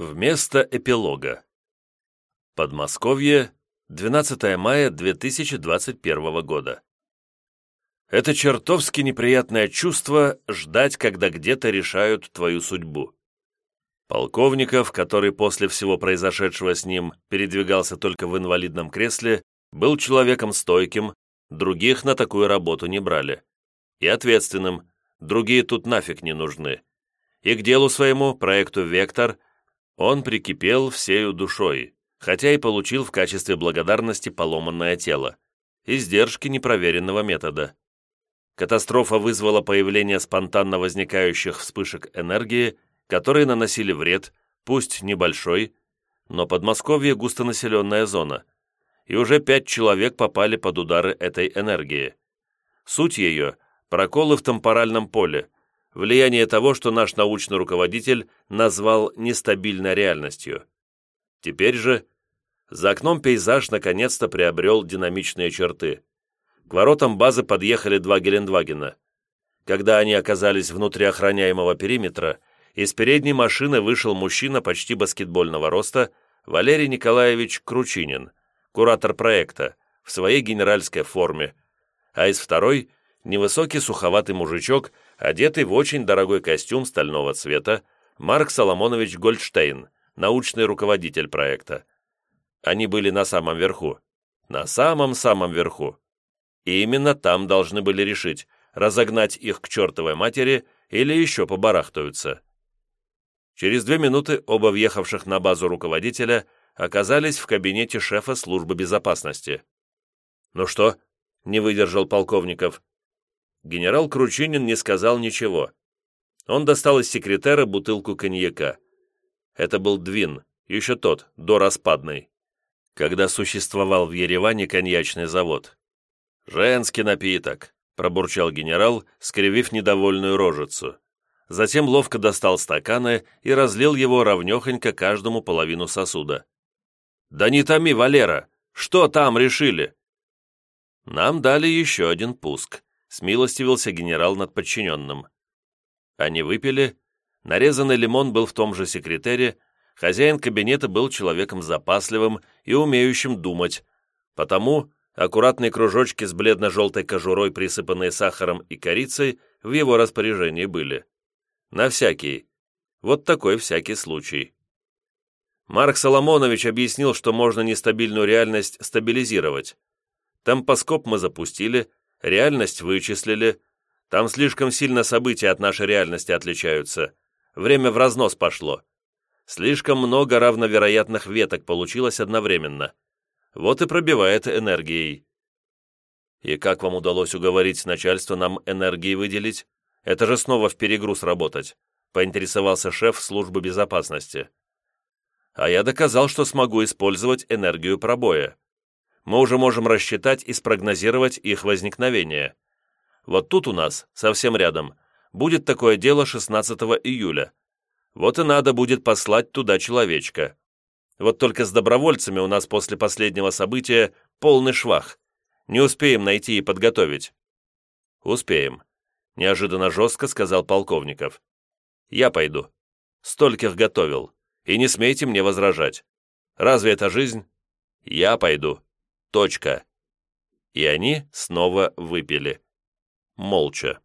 Вместо эпилога. Подмосковье, 12 мая 2021 года. Это чертовски неприятное чувство ждать, когда где-то решают твою судьбу. Полковников, который после всего произошедшего с ним передвигался только в инвалидном кресле, был человеком стойким, других на такую работу не брали. И ответственным, другие тут нафиг не нужны. И к делу своему, проекту «Вектор», он прикипел всею душой, хотя и получил в качестве благодарности поломанное тело, издержки непроверенного метода. Катастрофа вызвала появление спонтанно возникающих вспышек энергии, которые наносили вред, пусть небольшой, но Подмосковье густонаселенная зона, и уже пять человек попали под удары этой энергии. Суть ее – проколы в темпоральном поле – влияние того, что наш научный руководитель назвал нестабильной реальностью. Теперь же за окном пейзаж наконец-то приобрел динамичные черты. К воротам базы подъехали два Гелендвагена. Когда они оказались внутри охраняемого периметра, из передней машины вышел мужчина почти баскетбольного роста, Валерий Николаевич Кручинин, куратор проекта, в своей генеральской форме, а из второй – невысокий суховатый мужичок – одетый в очень дорогой костюм стального цвета, Марк Соломонович Гольдштейн, научный руководитель проекта. Они были на самом верху. На самом-самом верху. И именно там должны были решить, разогнать их к чертовой матери или еще побарахтаются. Через две минуты оба въехавших на базу руководителя оказались в кабинете шефа службы безопасности. «Ну что?» — не выдержал полковников генерал Кручинин не сказал ничего. Он достал из секретера бутылку коньяка. Это был Двин, еще тот, дораспадный, когда существовал в Ереване коньячный завод. «Женский напиток», — пробурчал генерал, скривив недовольную рожицу. Затем ловко достал стаканы и разлил его ровнехонько каждому половину сосуда. «Да не томи, Валера! Что там решили?» Нам дали еще один пуск смилостивился генерал над подчиненным. Они выпили, нарезанный лимон был в том же секретере, хозяин кабинета был человеком запасливым и умеющим думать, потому аккуратные кружочки с бледно-желтой кожурой, присыпанные сахаром и корицей, в его распоряжении были. На всякий. Вот такой всякий случай. Марк Соломонович объяснил, что можно нестабильную реальность стабилизировать. Темпоскоп мы запустили, Реальность вычислили. Там слишком сильно события от нашей реальности отличаются. Время в разнос пошло. Слишком много равновероятных веток получилось одновременно. Вот и пробивает энергией. И как вам удалось уговорить начальство нам энергии выделить? Это же снова в перегруз работать, поинтересовался шеф службы безопасности. А я доказал, что смогу использовать энергию пробоя мы уже можем рассчитать и спрогнозировать их возникновение. Вот тут у нас, совсем рядом, будет такое дело 16 июля. Вот и надо будет послать туда человечка. Вот только с добровольцами у нас после последнего события полный швах. Не успеем найти и подготовить». «Успеем», — неожиданно жестко сказал полковников. «Я пойду. Стольких готовил. И не смейте мне возражать. Разве это жизнь? Я пойду». Точка. И они снова выпили. Молча.